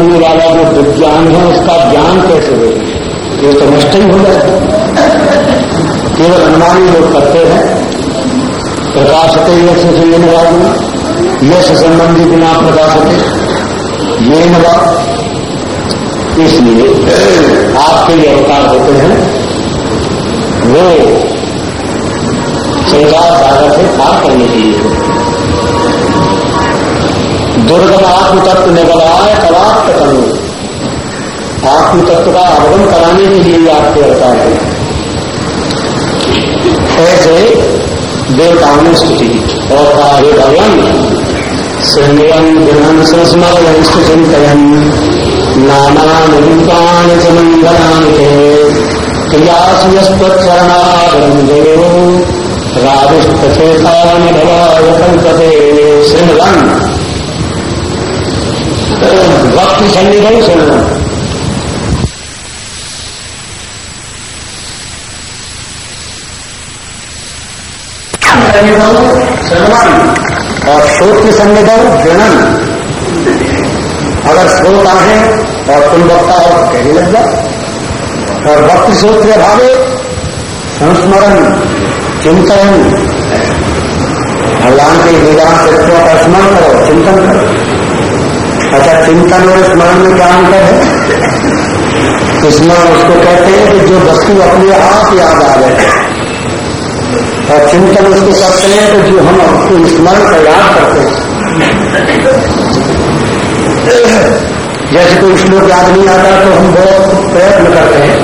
करने वाला जो विज्ञान है, उसका ज्ञान कैसे हो ये तो नष्ट ही हो जाए केवल अनुमानी लोग करते हैं। प्रकाश प्रकाशते यश से ये नवाज़ यश संबंधी बिना प्रकाशते ये नवा इसलिए आपके ये अवतार होते हैं। वो संसार सागर से पार करने के लिए। दुर्गम आत्म तत्व निगलाय कलात्म करो आत्म तत्व का अवगम कराने के लिए आपके अवतार है। ऐसे देवताओं ने स्तुति और कहा हे भगवान संयम गृहण संस्मरण चिंतन नानान रूपान च मंगलान के राविष्टचेतान भवाय कल्पते श्रीमगन भक्ति सन्निधि सुनना और श्रोत सन्निधि जनन। अगर श्रोता है, और तुम वक्ता हो तो कहने लग जाओ और भक्ति श्रोत भावे, संस्मरण, चिंतन। भगवान के वेदांत सत्यों का स्मरण करो, चिंतन करो। अच्छा चिंतन और स्मरण में क्या अंतर है? स्मरण उसको कहते हैं कि जो वस्तु अपने आप याद आ जाए। और चिंतन उसको करते हैं तो जो हम उसको स्मरण कर याद करते हैं। जैसे कोई श्लोक याद नहीं आता तो हम बहुत प्रयत्न करते हैं।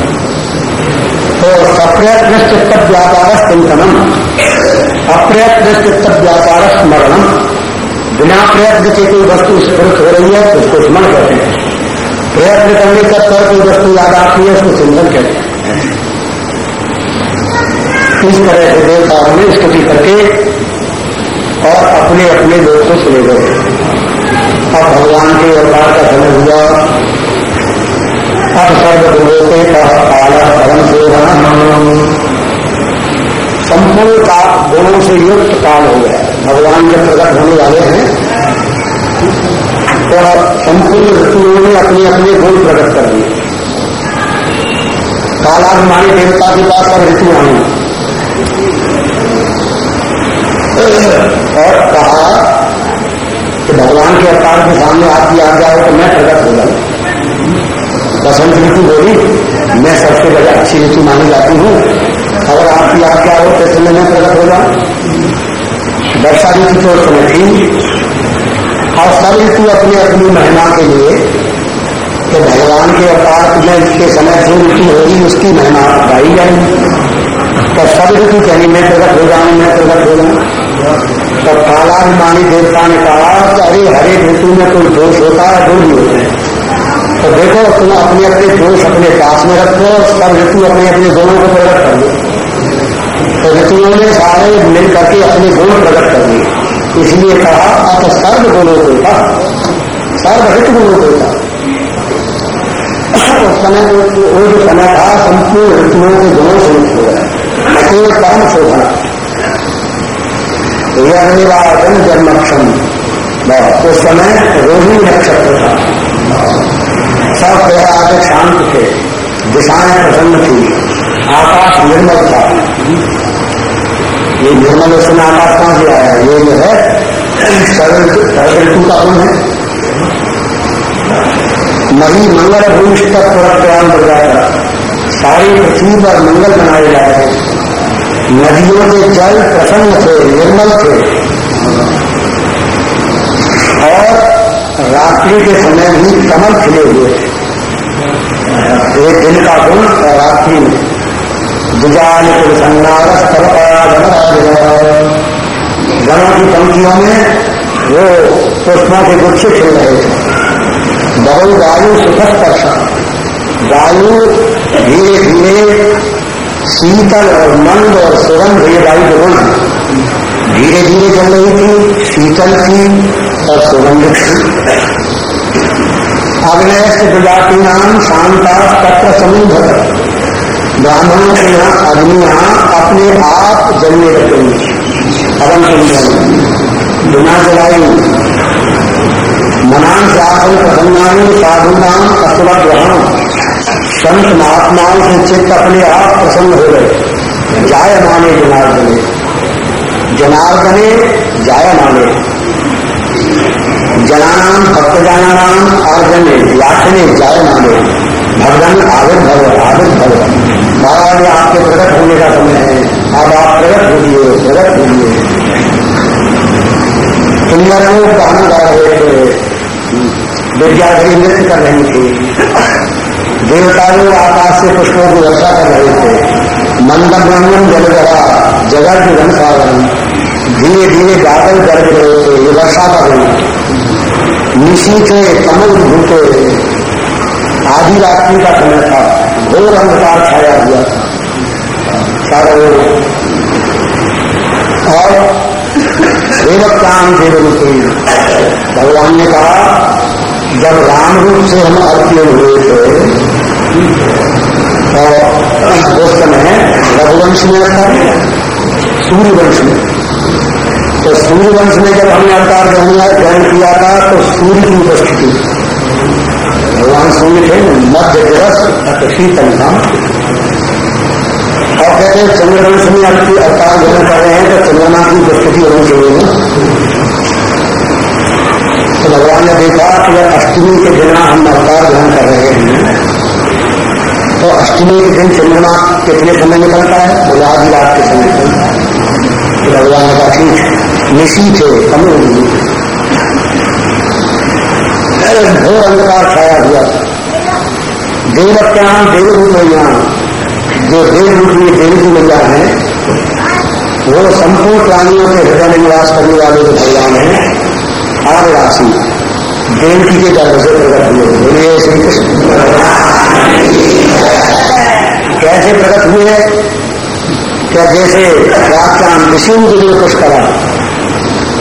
तो सप्रयत्न चित्त व्यापार चिंतनम अप्रयत्न चित्त व्यापार स्मरणम बिना प्रयत्न के कोई वस्तु स्फुरित हो रही है तो उसको स्मरण कहते हैं। प्रयत्न करने का पर कोई वस्तु याद आती है, उसको चिंतन कहते हैं। इस तरह से देवताओं ने स्तुति करके और अपने अपने लोग को चले गए अब भगवान के अवतार का समय हुआ। अब सर्वगुणों काला धर्म से संपूर्ण का गुणों से युक्त काल हो गया। भगवान जब प्रकट होने वाले हैं तो संपूर्ण ऋतुओं ने अपने अपने गुण प्रकट कर दिए। कालाभिमानी देवता के पास सब ऋतु आई और कहा कि भगवान के अवतार के सामने आपकी आज्ञा हो तो मैं प्रकट हो जाऊँ। बसंत ऋतु बोली, मैं सबसे बड़ी अच्छी ऋतु मानी जाती हूँ। अगर आपकी आज्ञा हो तो समय मैं प्रकट हो जाऊँ। वर्षा ऋतु तो समय थी। और सब ऋतु अपनी अपनी महिमा के लिए कि भगवान के अवतार में इसके समय जो ऋतु होगी, उसकी महिमा गाई जाएगी। तो सब ऋतु कहनी मैं प्रकट हो जाऊँ मैं प्रगट हो जाऊँ तो कालाभिमानी देवता ने कहा कि अरे, हरे ऋतु में कोई दोष होता है दो भी होते हैं। तो देखो, तुम अपने अपने दोष अपने पास में रखो सब ऋतु अपने अपने दोनों को प्रकट कर दो। तो ऋतुओं ने सारे मिल करके अपने गुण प्रकट कर दिए। इसलिए कहा अत सर्व गुणों था सर्वहित गुणों था उस समय वो जो समय था, संपूर्ण ऋतुओं के गुणों से मुक्त हो गया। अकेले परम शोभना जन जन्मक्षम। उस समय रोहिणी नक्षत्र था। सब प्रयाग शांत थे। दिशाएँ प्रसन्न थी। आकाश निर्मल था। ये निर्मल उसमें आकाश कहाँ से आया? ये जो है ऋतु का गुण है। मही मंगल भूष तक थोड़ा प्रयाण बढ़ जाएगा। सारी पृथ्वी पर मंगल बनाए जा रहे नदियों के जल प्रसन्न थे, निर्मल थे। और रात्रि के समय भी कमल खिले हुए एक दिन का गुण और रात्रि में। संगारस गणों की पंक्तियों में वो पुष्पों के गुच्छ खिल रहे थे। बहु वायु सुखस्पर्श। वायु धीरे धीरे शीतल और मंद और सुगंध ये वायु के गुण। धीरे धीरे चल रही थी, शीतल थी और सुगंध थी। अग्नयस्त प्रजाति नाम शांता तत्र समुद्र ब्राह्मणों के यहाँ अग्नियाँ अपने आप जलने लगेंगी अवन कुंडल बिना जलाई मनान से आसन साधु नाम अथवा ग्रहण संत महात्माओं से चित्त अपने आप प्रसन्न हो गए। जाय माने जनार्दने। जनार्दने, जाय माने। जनानाम भक्तजानानाम अर्जने व्यासने जाय माने। भगवान आविर्भव आविर्भव। महाराज, आपके प्रकट होने का समय है। अब आप प्रकट होइए प्रकट होइए। किन्नरों गाना गा रहे थे विद्यार्थी नृत्य कर रही थी। देवताओं आकाश से पुष्पों की वर्षा कर रहे थे। मंदम जल जरा, जगत वन साधन धीरे धीरे बादल गर्ज रहे थे, ये वर्षा कर रही निशीथे कमल भूते आधी रात्रि का समय था। घोर अंधकार छाया हुआ था। चारों और देवत्याम देवरूपी भगवान ने कहा, जब राम रूप से हम अर्पित हुए थे तो उस समय रघुवंश में था सूर्यवंश में। तो सूर्यवंश में जब हमने अवतार ग्रहण किया था तो सूर्य की उपस्थिति। भगवान सूर्य थे मध्य दिवस शीतल धाम। और कहते हैं चंद्रवंश में आपकी अवतार ग्रहण कर रहे हैं तो चंद्रमा की उपस्थिति होनी चाहिए तो भगवान ने देखा कि अगर अष्टमी के दिन हम अवतार ग्रहण कर रहे हैं। तो अष्टमी के दिन चंद्रमा कितने समय निकलता है? बोले आधी रात के समय निकलता है। तो भगवान कहा, ठीक निशी थे कमल घोर अंधकार छाया हुआ देवत्याम देवरूप मैया जो देवरूप देवी की मैया है वो संपूर्ण प्राणियों के हृदय में निवास करने वाले जो भगवान है आग राशि देवकी के गर्भ से प्रकट हुए बोलिए श्री कृष्ण कैसे प्रकट हुए क्या जैसे रात का विष्णु के लिए कुछ करा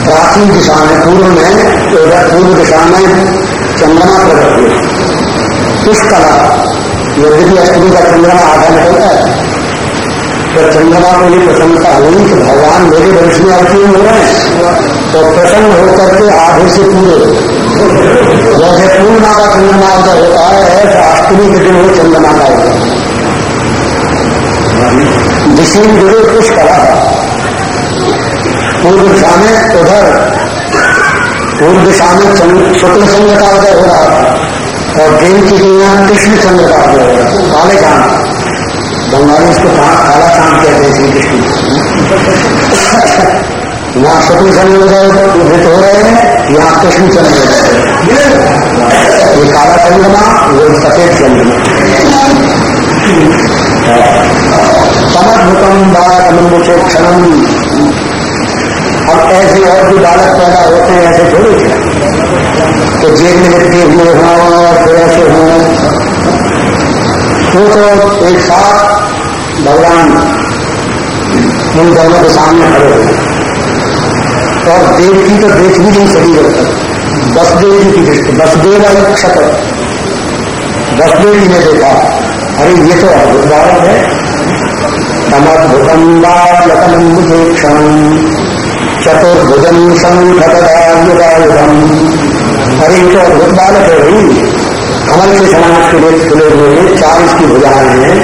प्राचीन दिशा में पूर्व में पूर्व दिशा में चंद्रमा प्रकट हुए पुष्कला यद्यपि अष्टमी का चंद्रमा आधा निकलता है। तो चंद्रमा को लिए प्रसन्नता हुई कि भगवान मेरे वंश में अवतीर्ण हो। रहे हैं तो प्रसन्न होकर के आधे से पूरे। जैसे पूर्णिमा का चंद्रमा अवसर होता है ऐसा अष्टमी के दिन वो चंद्रमा का होता दिशी जुड़े पुष्कला पूर्व दिशा में उधर पूर्व दिशा में शुक्ल चंद्र का उदय हो रहा था और दिन की दुनिया में कृष्ण चंद्र का उदय हो रहा था। काले चाँद। बंगाली इसको काला चाँद कहते हैं श्री कृष्ण। वहाँ शुक्ल चंद्र उदय उदित हो रहे हैं, यहाँ कृष्ण चंद्र उदय ये काला चंद्रमा, वो सफ़ेद चंद्रमा। समद्भुतम बालकमंबुचे क्षण अब ऐसे और भी बालक पैदा होते हैं, ऐसे थोड़ी तो जेब में लिखते हुए हों और फिर ऐसे हों। तो तो एक साथ भगवान इन दोनों के सामने खड़े हुए और देव की तो देख भी नहीं सही जब तक। जी की दृष्टि, बसदेव क्षत बसदेव जी ने देखा, अरे ये तो अद्भुत बालक है। समद्भुतम बालकम क्षण चतुर्भुजन शंखदायुधायुधम अरे तो अद्भुत बालक है भाई कमल के समाज के लिए खुले हुए हैं चार इसकी भुजाएँ हैं।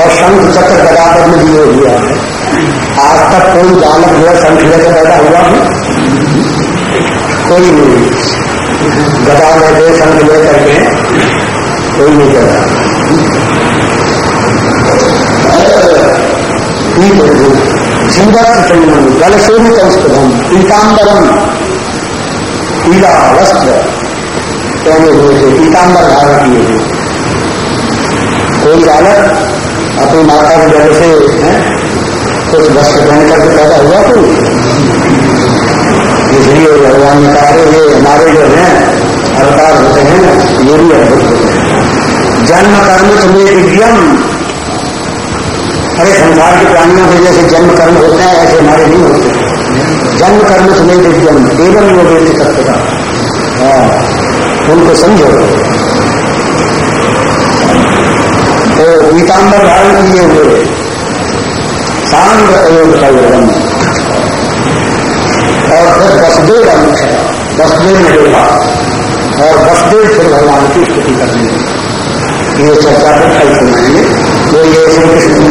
और शंख चक्र गदापद में दिए हुआ है आज तक कोई बालक जो है शंख लेकर पैदा हुआ है। कोई नहीं गदा दे शंख लेकर के कोई नहीं पैदा ठीक है जीवत संयम जल शोभित औषधम पीताम्बरम पीला वस्त्र। पहने हुए थे पीताम्बर धारण किए थे। कोई बालक अपनी माता के जल से कुछ वस्त्र पहन करके पैदा हुआ तो इसलिए भगवान ने कहा ये हमारे जो है, अवतार होते हैं ये भी अद्भुत होते हैं। जन्म कर्म तुम्हें विज्ञम अरे संसार के प्राणियों के जैसे जन्म कर्म होते हैं, ऐसे हमारे नहीं होते। जन्म कर्म से नहीं जन्म, केवल वो व्यक्ति सत्यता हाँ उनको समझो। तो पीताम्बर धारण किए हुए सांग अयोग्य का योगम और फिर वसुदेव वसुदेव ने देखा। और वसुदेव फिर भगवान की स्तुति करने लगे। ये चर्चा को फल सुनाएँगे। वो ये श्री कृष्ण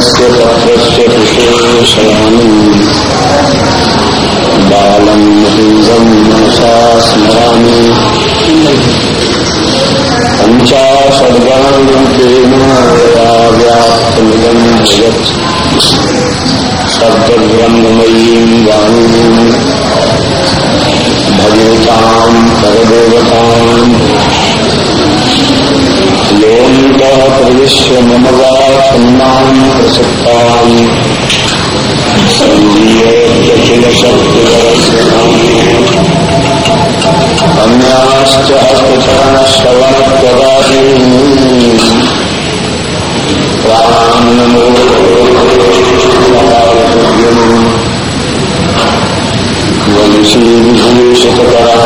से पत्रस्य कुशेषयामि बालं हिंसं मनसा स्मरामि। पञ्चाशद्गणरूपेण व्याप्तमिदं योऽन्तः प्रविश्य मम वासन्नाम् प्रसक्ताम् अन्याश्च हस्तचरणश्रवणत्वदादीन् प्राणनमो नमो नमश्यामो कमलाकाम सौराम श्री कृष्णावासुदेवाय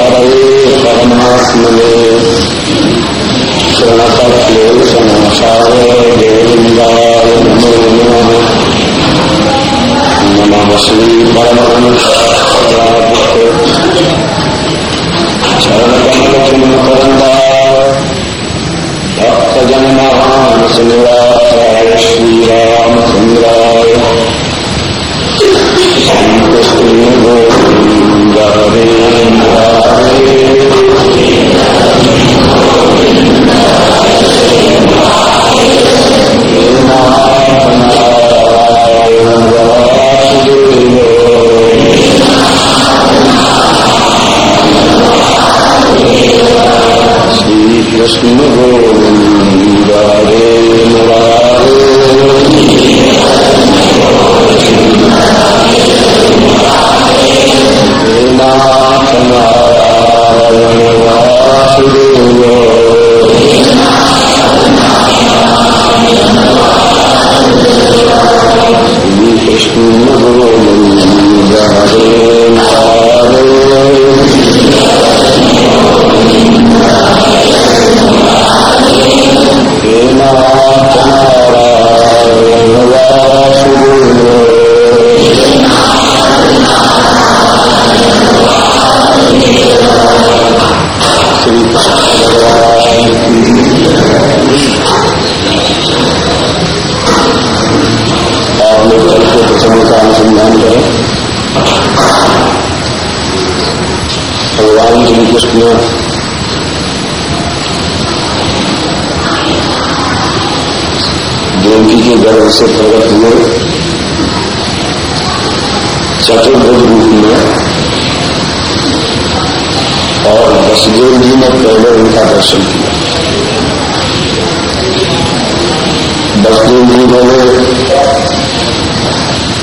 परमात्मने शरणपक्लेशनाशाय गोविन्दाय नमो नमः। नमः श्री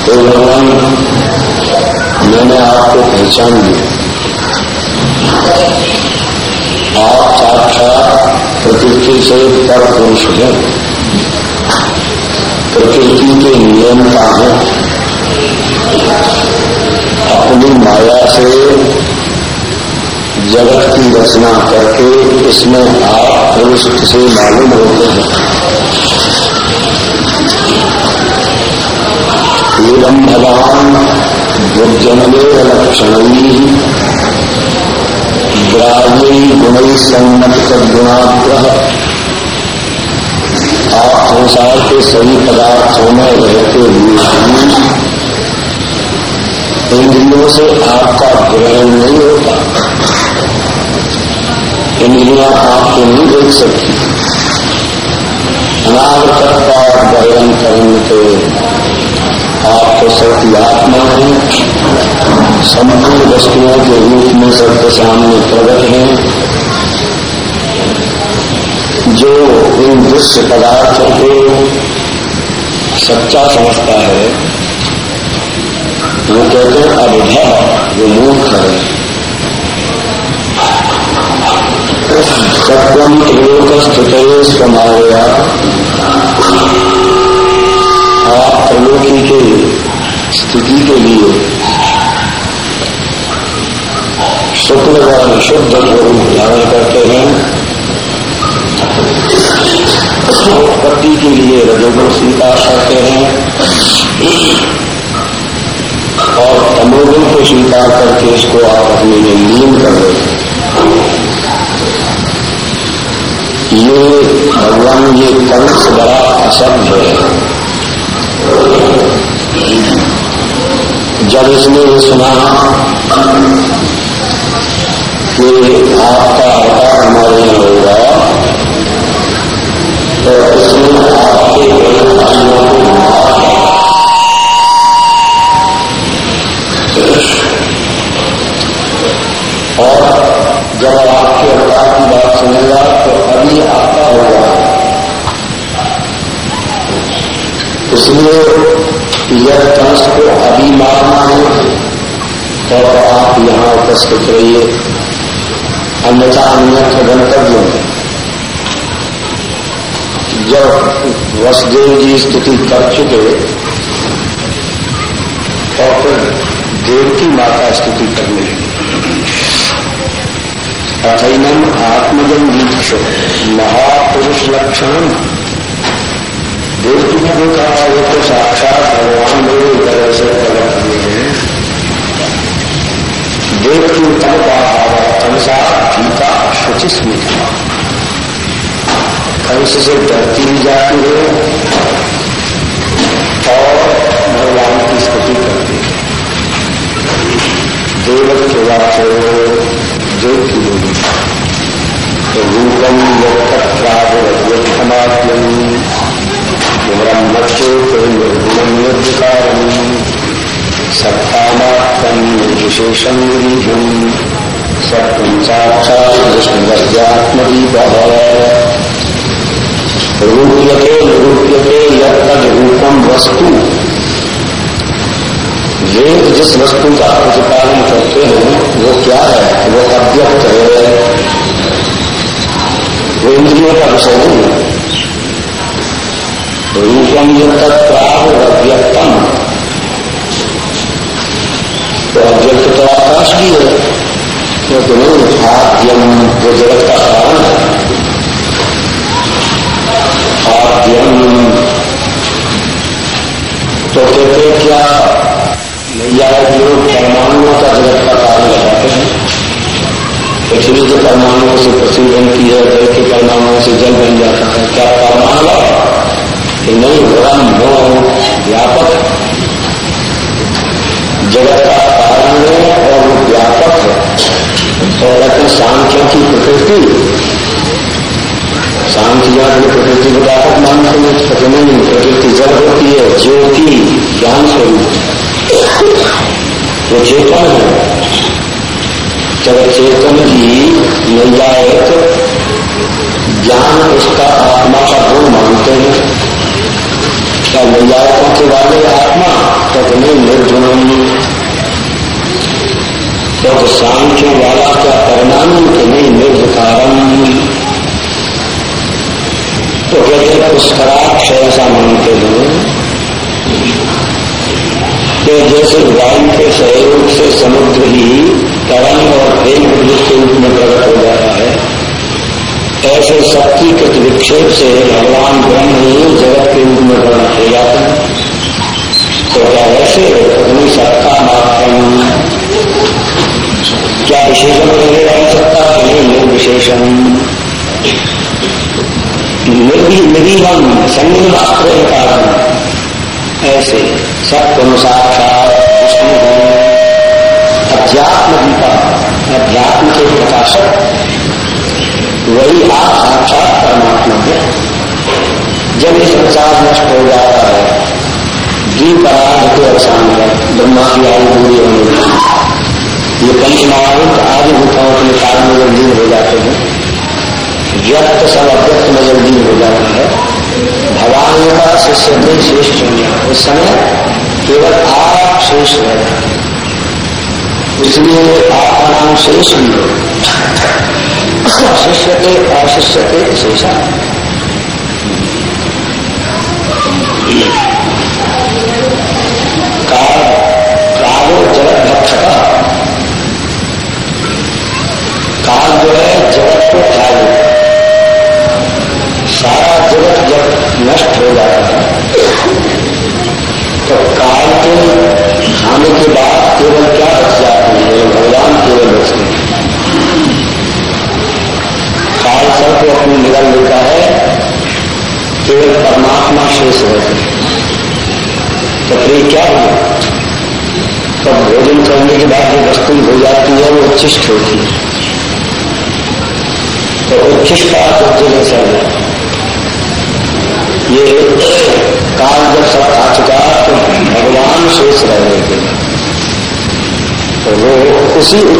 हे भगवान, मैंने आपको पहचान लिया आप साक्षात प्रकृति से पर पुरुष हैं। प्रकृति के नियम का है। अपनी माया से जगत की रचना करके इसमें आप प्रविष्ट से मालूम होते हैं? एवं भगवान दुर्जनवे लक्षण द्राव्य गुण संगत गुणाग्रह आप संसार के सभी पदार्थों में रहते हुए इंद्रियों से आपका ग्रहण नहीं होता। इंद्रियाँ आपको नहीं देख सकती। अनागतत्ता और संपूर्ण वस्तुओं के रूप में सबके सामने प्रकट है, जो इन दृश्य पदार्थों को सच्चा समझता है। वो कहते हैं अबुधा वो मूर्ख है। सत्वम त्रिलोक स्थित स्वमाया आप त्रिलोकी के स्थिति के लिए शुक्ल व शुद्ध स्वरूप धारण करते हैं उत्पत्ति के लिए रजोगुण स्वीकार करते हैं और तमोगुण को स्वीकार करके इसको आप अपने लिए लीन कर लेते ये भगवान ये कंस बड़ा असभ्य है जब इसने ये सुना कि आपका अवतार हमारे यहाँ होगा। तो इसने आपके भाइयों को और जब आपके अवतार की बात सुनेगा तो अभी आपका होगा। इसलिए यह कंस को अभी मारना है। तो आप यहाँ उपस्थित रहिए। अन्यथा अन्यत्र गंतव्य जब वसुदेव जी स्थिति कर चुके, और फिर देव की माता स्थिति करने लगी। अथैनम आत्मजन दीक्ष महापुरुष लक्षण देवकी ने जो कहा वो तो साक्षात भगवान मेरे तरह से प्रकट हुए हैं। देव की उत्तम कंसा गीता शुचि स्मिता कंस से डरती भी जाती है, और भगवान की स्तुति करती है। देव के वाचो जो की रूपम यत्तमाद्यम। ब्रह्मचोत निर्गुणम निर्विकारम। सत्तामात्रम निर्विशेषम गिरीहम सत्यम साक्षात विष्णुव्यात्मदीप रूप्यते निरूप्यते यद रूपम वस्तु। वेद जिस वस्तु का प्रतिपादन करते हैं, वो क्या है? वो अव्यक्त है। वो इंद्रियों का विषय नहीं है। रूपम युक्त अव्यक्तम। तो अव्यक्त तो आकाश भी है। क्योंकि नहीं आद्यम वो जगत का कारण है आद्यम तो कहते क्या या लोग परमाणुओं का जगत का कारण लगाते हैं पृथ्वी के परमाणुओं से पृथ्वी बनती है जल के परमाणुओं से जल बन जाता है क्या परमाणु कि नहीं ब्रह्म व्यापक जगत का कारण है और वो व्यापक है। और अपने सांख्य की प्रकृति। सांख्य जान प्रकृति को व्यापक मानते हैं नहीं, प्रकृति जब होती है, ज्योति ज्ञान स्वरूप। वो चेतन है। जब चेतन ही नैयायक ज्ञान उसका आत्मा का गुण मानते हैं क्या नैयायकों के वाले आत्मा तक नहीं निर्गुण तो सांख्य वाला का परिणाम के नहीं निर्विकारम तो कहते हैं पुष्कराक्ष ऐसा मानते हैं कि जैसे वायु के सहयोग से समुद्र ही तरंग और प्रेम पुरुष के रूप में प्रकट हो जाता है। ऐसे शक्तिकृत विक्षेप से भगवान ब्रह्म ही जगत के रूप में प्रकट हो जाते हैं। तो क्या वैसे अपनी सत्ता मात्र क्या विशेषण नहीं सकता नहीं निर्विशेषण निर्विहम संगीत मात्र कारण ऐसे सत्य साक्षात अध्यात्म दीपा अध्यात्म के प्रकाशक, वही आप साक्षात परमात्मा है। जब ये संसार नष्ट हो जाता है दीप पराध अवसान है, ब्रह्मा की आयु पूरी होने ये पंच महाभूत आदि भूताओं के कारण में जब लीन हो जाते हैं व्यक्त सब अव्यक्त में जब लीन हो जाता है, भगवान का शिष्य थे शेष चुनिया उस समय केवल आप शेष रहे इसलिए आपका नाम शेष भी हो। शिष्य के अशिष्य के शेषा नष्ट हो जाता है। तो काल के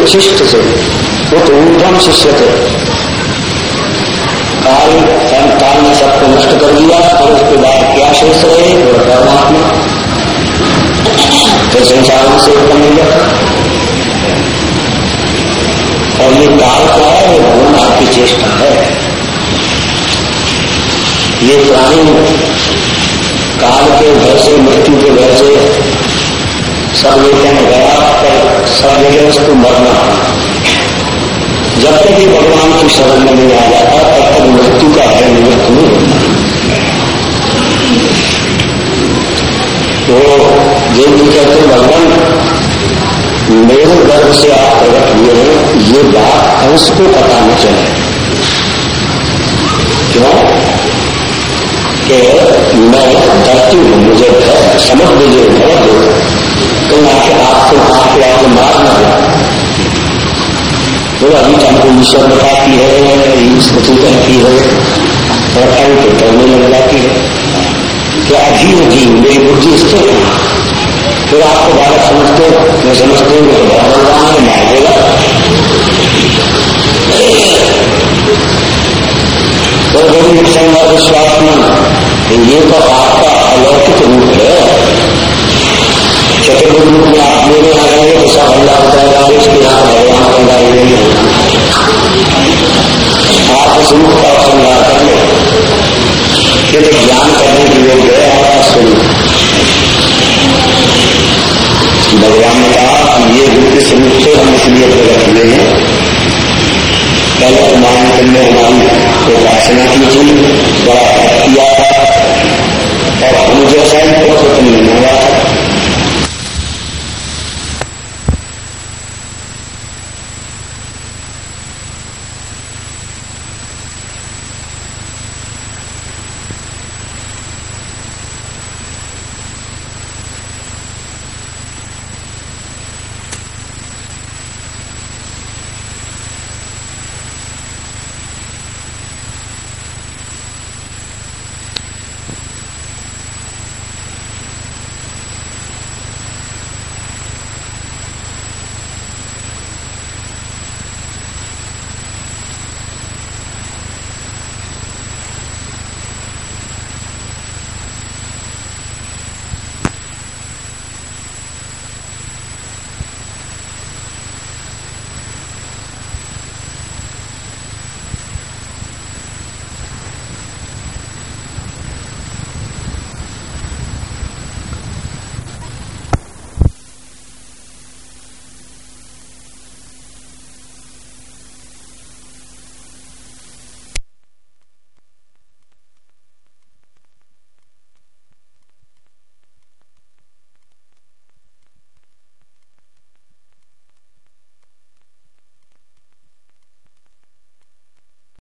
उसी से वो तो ऊर्धम शिष्य थे काल काल ने सबको नष्ट कर दिया और उसके बाद क्या शेष रहे, वो परमात्मा। फिर संसार से उत्पन्न हो जाता और ये काल का है ये भगवान आपकी चेष्टा है। ये प्राणी काल के भय से मृत्यु के ईश्वर बताती है स्तुति कहती है रखाई तो करने लग जाती है। क्या अधीन जी मेरी बुद्धि स्थिर है फिर आपको बालक समझते हो, मैं समझते हूँ तो बहुत बलवान है मार देगा तो बड़ी संगा विश्वास में ये तो आपका अलौकिक रूप है। चतुर्भुज रूप में आप मेरे आ गए तो सब हल्ला हो स्वरूप का श्रृंगार कर ले फिर ज्ञान करने के योग्य है हमारा स्वरूप भगवान ने कहा हम ये रूप के स्वरूप से हम इसलिए प्रकट हुए हैं पहले मान करने हमारी उपासना की थी बड़ा किया था और हम जैसा ही। तुमने मांगा था